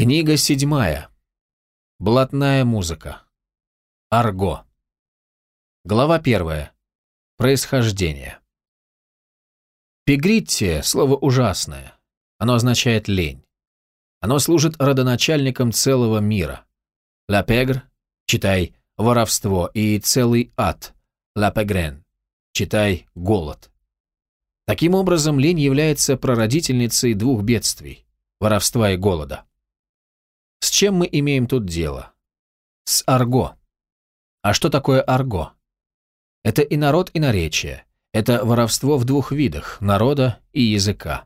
Книга седьмая. Блатная музыка. Арго. Глава первая. Происхождение. Пегритте – слово ужасное. Оно означает лень. Оно служит родоначальником целого мира. Ла пегр, читай воровство, и целый ад, ла пегрен, читай голод. Таким образом, лень является прародительницей двух бедствий – воровства и голода. С чем мы имеем тут дело? С арго. А что такое арго? Это и народ, и наречие. Это воровство в двух видах – народа и языка.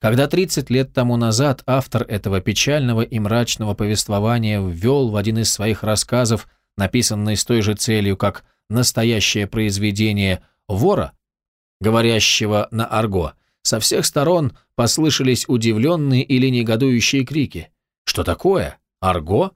Когда 30 лет тому назад автор этого печального и мрачного повествования ввел в один из своих рассказов, написанный с той же целью, как настоящее произведение вора, говорящего на арго, со всех сторон послышались удивленные или негодующие крики. Что такое? Арго?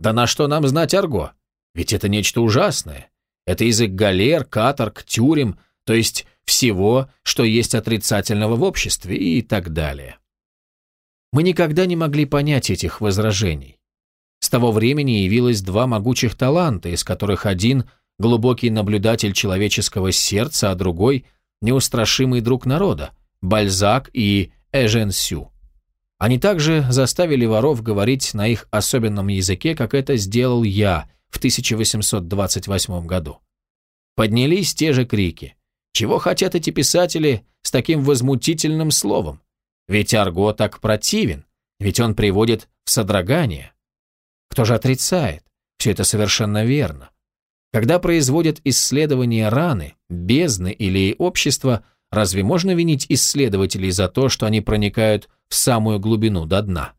Да на что нам знать арго? Ведь это нечто ужасное. Это язык галер, каторг, тюрем, то есть всего, что есть отрицательного в обществе и так далее. Мы никогда не могли понять этих возражений. С того времени явилось два могучих таланта, из которых один – глубокий наблюдатель человеческого сердца, а другой – неустрашимый друг народа – Бальзак и Эжен Сю. Они также заставили воров говорить на их особенном языке, как это сделал я в 1828 году. Поднялись те же крики. Чего хотят эти писатели с таким возмутительным словом? Ведь арго так противен, ведь он приводит в содрогание. Кто же отрицает? Все это совершенно верно. Когда производят исследования раны, бездны или общества, разве можно винить исследователей за то, что они проникают в самую глубину до дна?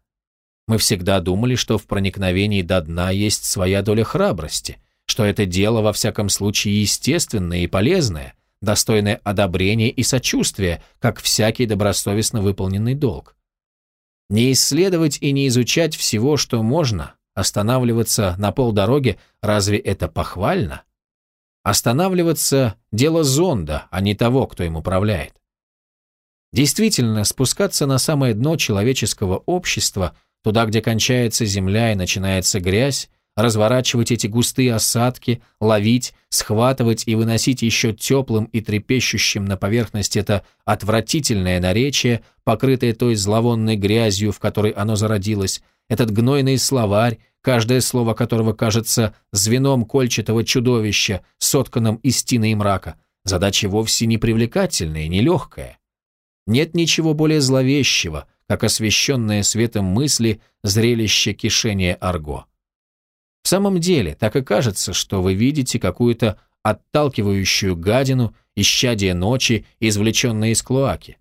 Мы всегда думали, что в проникновении до дна есть своя доля храбрости, что это дело во всяком случае естественное и полезное, достойное одобрения и сочувствия, как всякий добросовестно выполненный долг. Не исследовать и не изучать всего, что можно, останавливаться на полдороге, разве это похвально? Останавливаться – дело зонда, а не того, кто им управляет. Действительно, спускаться на самое дно человеческого общества, туда, где кончается земля и начинается грязь, разворачивать эти густые осадки, ловить, схватывать и выносить еще теплым и трепещущим на поверхность это отвратительное наречие, покрытое той зловонной грязью, в которой оно зародилось, этот гнойный словарь, каждое слово которого кажется звеном кольчатого чудовища, сотканным из тины и мрака, задача вовсе не привлекательная, не легкая. Нет ничего более зловещего, как освещенное светом мысли зрелище кишения арго. В самом деле, так и кажется, что вы видите какую-то отталкивающую гадину, исчадие ночи, извлеченное из клоаки.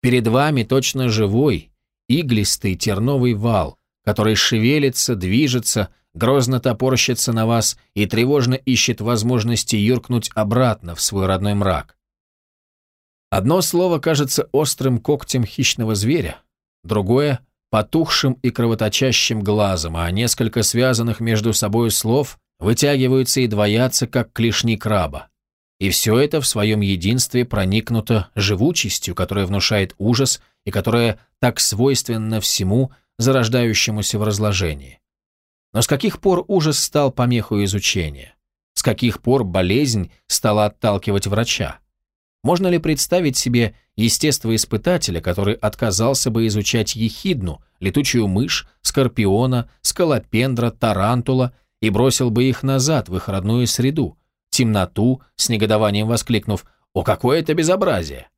Перед вами точно живой, иглистый терновый вал, который шевелится, движется, грозно топорщится на вас и тревожно ищет возможности юркнуть обратно в свой родной мрак. Одно слово кажется острым когтем хищного зверя, другое потухшим и кровоточащим глазом, а несколько связанных между собой слов вытягиваются и двоятся, как клешни краба. И все это в своем единстве проникнуто живучестью, которая внушает ужас и которая так свойственна всему, зарождающемуся в разложении. Но с каких пор ужас стал помехой изучения? С каких пор болезнь стала отталкивать врача? Можно ли представить себе естествоиспытателя, который отказался бы изучать ехидну, летучую мышь, скорпиона, скалопендра, тарантула и бросил бы их назад в их родную среду, темноту, с негодованием воскликнув «О, какое это безобразие!»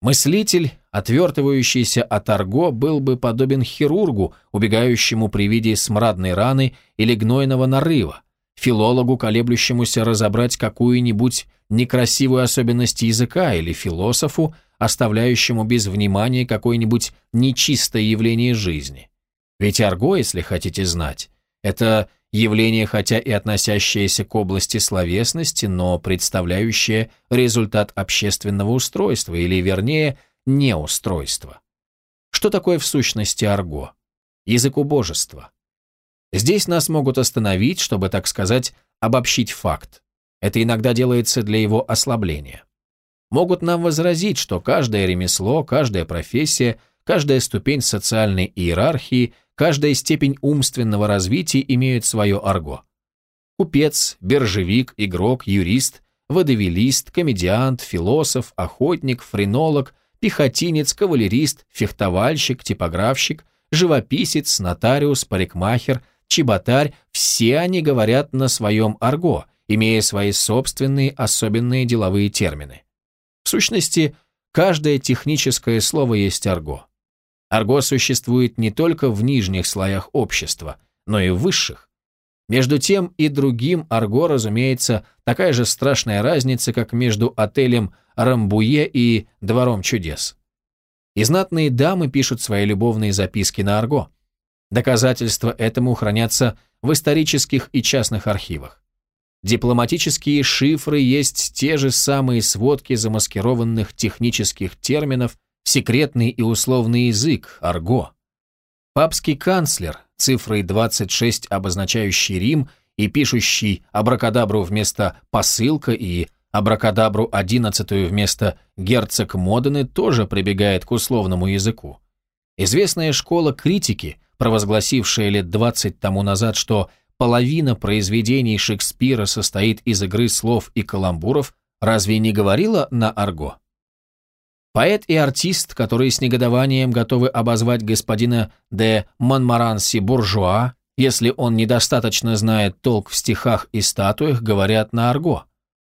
Мыслитель, отвертывающийся от арго, был бы подобен хирургу, убегающему при виде смрадной раны или гнойного нарыва, филологу, колеблющемуся разобрать какую-нибудь некрасивую особенность языка или философу, оставляющему без внимания какое-нибудь нечистое явление жизни. Ведь арго, если хотите знать, это явление, хотя и относящееся к области словесности, но представляющее результат общественного устройства, или вернее, неустройства. Что такое в сущности арго? Язык убожества. Здесь нас могут остановить, чтобы, так сказать, обобщить факт. Это иногда делается для его ослабления. Могут нам возразить, что каждое ремесло, каждая профессия, каждая ступень социальной иерархии, каждая степень умственного развития имеют свое арго. Купец, биржевик, игрок, юрист, водовелист, комедиант, философ, охотник, френолог, пехотинец, кавалерист, фехтовальщик, типографщик, живописец, нотариус, парикмахер, чеботарь – все они говорят на своем арго, имея свои собственные особенные деловые термины. В сущности, каждое техническое слово есть арго. Арго существует не только в нижних слоях общества, но и в высших. Между тем и другим арго, разумеется, такая же страшная разница, как между отелем Рамбуе и Двором чудес. И знатные дамы пишут свои любовные записки на арго. Доказательства этому хранятся в исторических и частных архивах. Дипломатические шифры есть те же самые сводки замаскированных технических терминов, секретный и условный язык, арго. Папский канцлер, цифрой 26 обозначающий Рим и пишущий абракадабру вместо посылка и абракадабру одиннадцатую вместо герцог Модены тоже прибегает к условному языку. Известная школа критики, провозгласившая лет 20 тому назад, что половина произведений Шекспира состоит из игры слов и каламбуров, разве не говорила на арго? Поэт и артист, которые с негодованием готовы обозвать господина де Монмаранси буржуа, если он недостаточно знает толк в стихах и статуях, говорят на арго.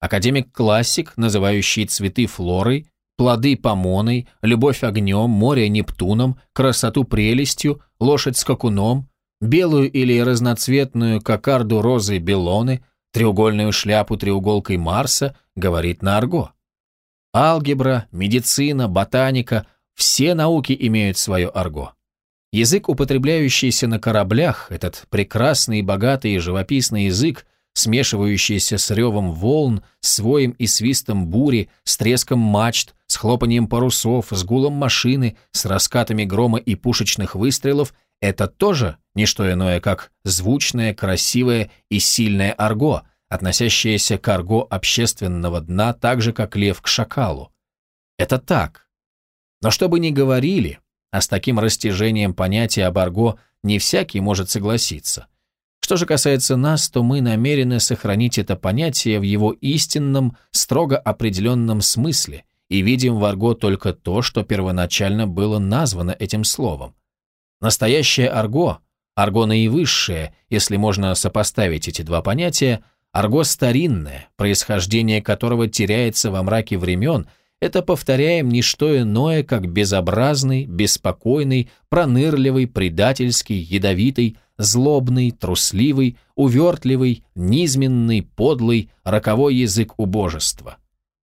Академик-классик, называющий цветы флорой, плоды помоной, любовь огнем, море Нептуном, красоту прелестью, лошадь скакуном, белую или разноцветную кокарду розы белоны, треугольную шляпу треуголкой Марса, говорит на арго. Алгебра, медицина, ботаника – все науки имеют свое арго. Язык, употребляющийся на кораблях, этот прекрасный, богатый и живописный язык, смешивающийся с ревом волн, с воем и свистом бури, с треском мачт, с хлопанием парусов, с гулом машины, с раскатами грома и пушечных выстрелов – это тоже не что иное, как звучное, красивое и сильное арго, относящееся к арго общественного дна так же, как лев к шакалу. Это так. Но что бы ни говорили, а с таким растяжением понятия об арго не всякий может согласиться. Что же касается нас, то мы намерены сохранить это понятие в его истинном, строго определенном смысле и видим в арго только то, что первоначально было названо этим словом. Настоящее арго, арго наивысшее, если можно сопоставить эти два понятия, арго старинное, происхождение которого теряется во мраке времен, это, повторяем, не что иное, как безобразный, беспокойный, пронырливый, предательский, ядовитый, злобный, трусливый, увертливый, низменный, подлый, роковой язык убожества.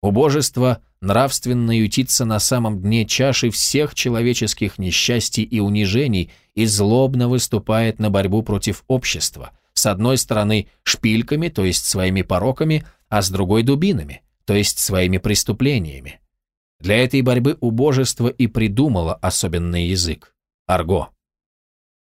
Убожество нравственно ютится на самом дне чаши всех человеческих несчастий и унижений и злобно выступает на борьбу против общества, с одной стороны шпильками, то есть своими пороками, а с другой дубинами, то есть своими преступлениями. Для этой борьбы убожество и придумало особенный язык – арго.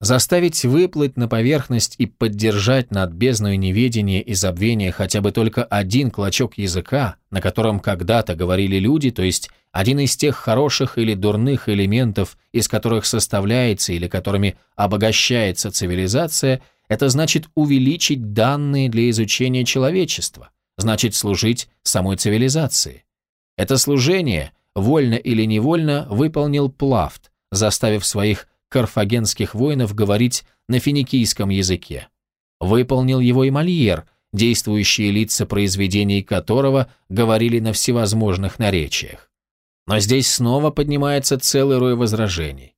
Заставить выплыть на поверхность и поддержать над бездной неведения и забвения хотя бы только один клочок языка, на котором когда-то говорили люди, то есть один из тех хороших или дурных элементов, из которых составляется или которыми обогащается цивилизация, это значит увеличить данные для изучения человечества, значит служить самой цивилизации. Это служение, вольно или невольно, выполнил Плафт, заставив своих карфагенских воинов говорить на финикийском языке. Выполнил его и Мольер, действующие лица произведений которого говорили на всевозможных наречиях. Но здесь снова поднимается целый рой возражений.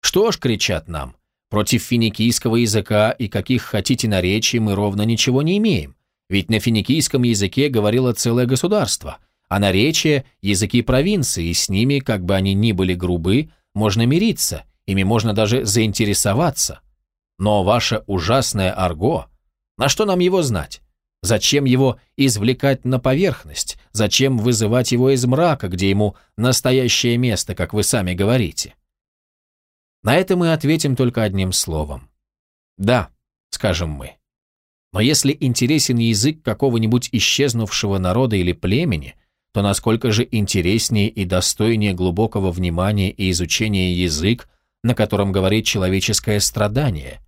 Что ж, кричат нам, против финикийского языка и каких хотите наречий мы ровно ничего не имеем, ведь на финикийском языке говорило целое государство, а наречия – языки провинции, и с ними, как бы они ни были грубы, можно мириться, ими можно даже заинтересоваться. Но ваше ужасное арго, на что нам его знать? Зачем его извлекать на поверхность? Зачем вызывать его из мрака, где ему настоящее место, как вы сами говорите? На это мы ответим только одним словом. Да, скажем мы. Но если интересен язык какого-нибудь исчезнувшего народа или племени, то насколько же интереснее и достойнее глубокого внимания и изучения язык, на котором говорит человеческое страдание.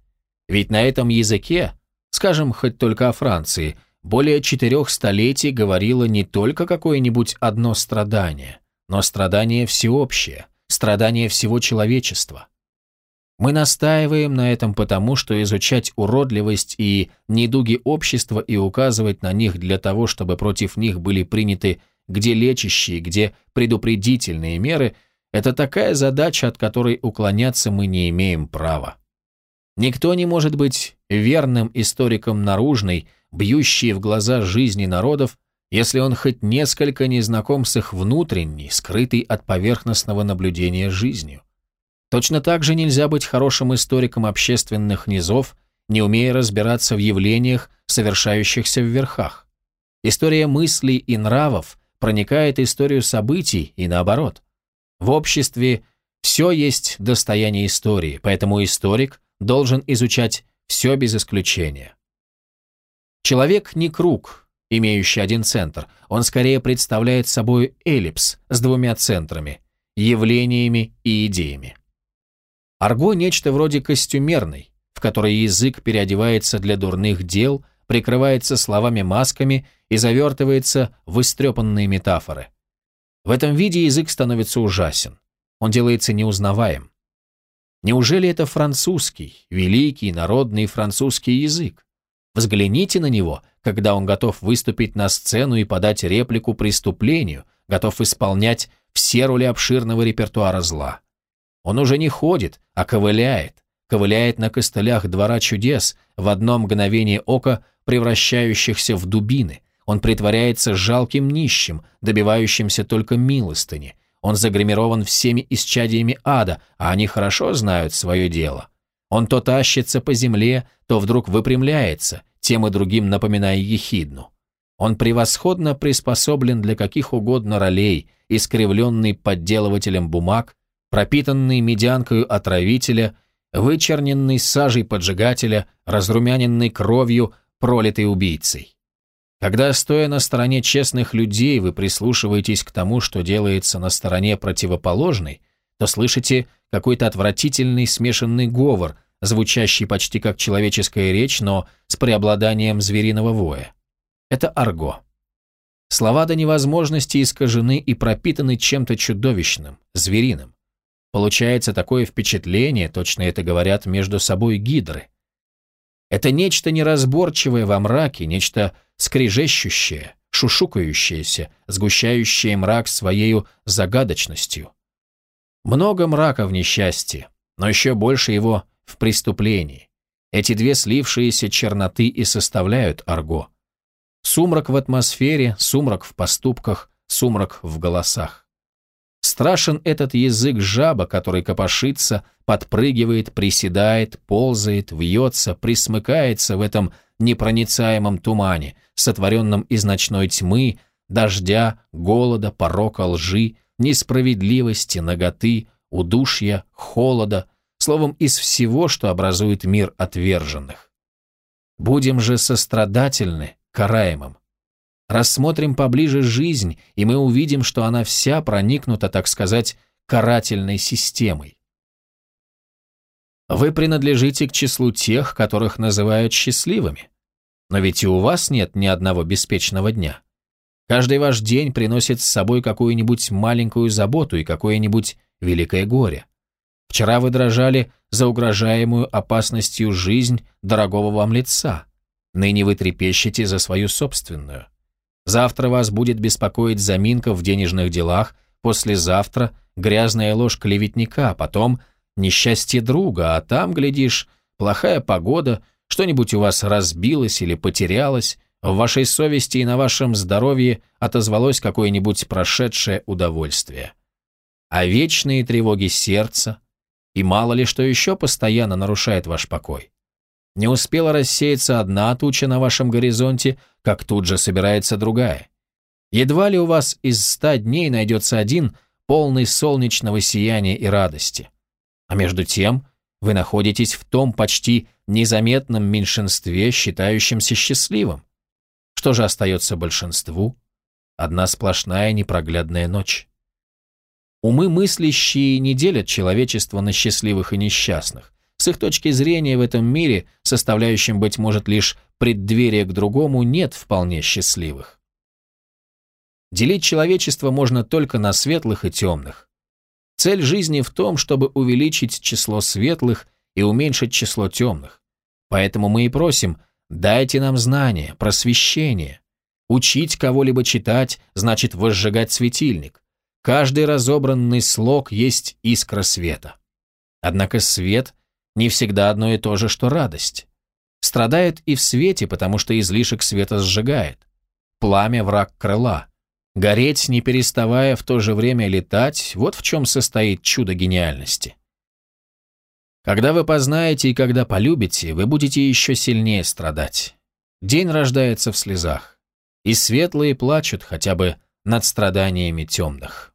Ведь на этом языке, скажем хоть только о Франции, более четырех столетий говорило не только какое-нибудь одно страдание, но страдание всеобщее, страдание всего человечества. Мы настаиваем на этом потому, что изучать уродливость и недуги общества и указывать на них для того, чтобы против них были приняты где лечащие, где предупредительные меры, это такая задача, от которой уклоняться мы не имеем права. Никто не может быть верным историком наружной, бьющей в глаза жизни народов, если он хоть несколько не знаком с их внутренней, скрытой от поверхностного наблюдения жизнью. Точно так же нельзя быть хорошим историком общественных низов, не умея разбираться в явлениях, совершающихся в верхах. История мыслей и нравов проникает историю событий и наоборот. В обществе все есть достояние истории, поэтому историк должен изучать все без исключения. Человек не круг, имеющий один центр, он скорее представляет собой эллипс с двумя центрами, явлениями и идеями. Арго – нечто вроде костюмерной, в которой язык переодевается для дурных дел, прикрывается словами-масками и завертывается в истрепанные метафоры. В этом виде язык становится ужасен. Он делается неузнаваем. Неужели это французский, великий народный французский язык? Взгляните на него, когда он готов выступить на сцену и подать реплику преступлению, готов исполнять все роли обширного репертуара зла. Он уже не ходит, а ковыляет, ковыляет на костылях двора чудес, в одно мгновение ока превращающихся в дубины. Он притворяется жалким нищим, добивающимся только милостыни, он загримирован всеми исчадиями ада, а они хорошо знают свое дело. Он то тащится по земле, то вдруг выпрямляется, тем и другим напоминая ехидну. Он превосходно приспособлен для каких угодно ролей, искривленный подделывателем бумаг, пропитанный медянкою отравителя, вычерненный сажей поджигателя, разрумяненный кровью, пролитой убийцей. Когда, стоя на стороне честных людей, вы прислушиваетесь к тому, что делается на стороне противоположной, то слышите какой-то отвратительный смешанный говор, звучащий почти как человеческая речь, но с преобладанием звериного воя. Это арго. Слова до невозможности искажены и пропитаны чем-то чудовищным, звериным. Получается такое впечатление, точно это говорят между собой гидры. Это нечто неразборчивое во мраке, нечто скрежещущее, шушукающееся, сгущающее мрак своею загадочностью. Много мрака в несчастье, но еще больше его в преступлении. Эти две слившиеся черноты и составляют арго. Сумрак в атмосфере, сумрак в поступках, сумрак в голосах. Страшен этот язык жаба, который копошится, подпрыгивает, приседает, ползает, вьется, присмыкается в этом непроницаемом тумане, сотворенном из ночной тьмы, дождя, голода, порока, лжи, несправедливости, наготы, удушья, холода, словом, из всего, что образует мир отверженных. Будем же сострадательны караемым. Рассмотрим поближе жизнь, и мы увидим, что она вся проникнута, так сказать, карательной системой. Вы принадлежите к числу тех, которых называют счастливыми. Но ведь и у вас нет ни одного беспечного дня. Каждый ваш день приносит с собой какую-нибудь маленькую заботу и какое-нибудь великое горе. Вчера вы дрожали за угрожаемую опасностью жизнь дорогого вам лица. Ныне вы трепещете за свою собственную. Завтра вас будет беспокоить заминка в денежных делах, послезавтра грязная ложь клеветника, потом несчастье друга, а там, глядишь, плохая погода, что-нибудь у вас разбилось или потерялось, в вашей совести и на вашем здоровье отозвалось какое-нибудь прошедшее удовольствие. А вечные тревоги сердца, и мало ли что еще постоянно нарушает ваш покой. Не успела рассеяться одна туча на вашем горизонте, как тут же собирается другая. Едва ли у вас из ста дней найдется один, полный солнечного сияния и радости. А между тем вы находитесь в том почти незаметном меньшинстве, считающемся счастливым. Что же остается большинству? одна сплошная непроглядная ночь. Умы мыслящие не делят человечество на счастливых и несчастных. С их точки зрения в этом мире, составляющем, быть может, лишь преддверие к другому, нет вполне счастливых. Делить человечество можно только на светлых и темных. Цель жизни в том, чтобы увеличить число светлых и уменьшить число темных. Поэтому мы и просим, дайте нам знания, просвещение. Учить кого-либо читать значит возжигать светильник. Каждый разобранный слог есть искра света. Однако свет не всегда одно и то же, что радость. Страдает и в свете, потому что излишек света сжигает. Пламя – враг крыла. Гореть, не переставая, в то же время летать – вот в чем состоит чудо гениальности. Когда вы познаете и когда полюбите, вы будете еще сильнее страдать. День рождается в слезах, и светлые плачут хотя бы над страданиями темных.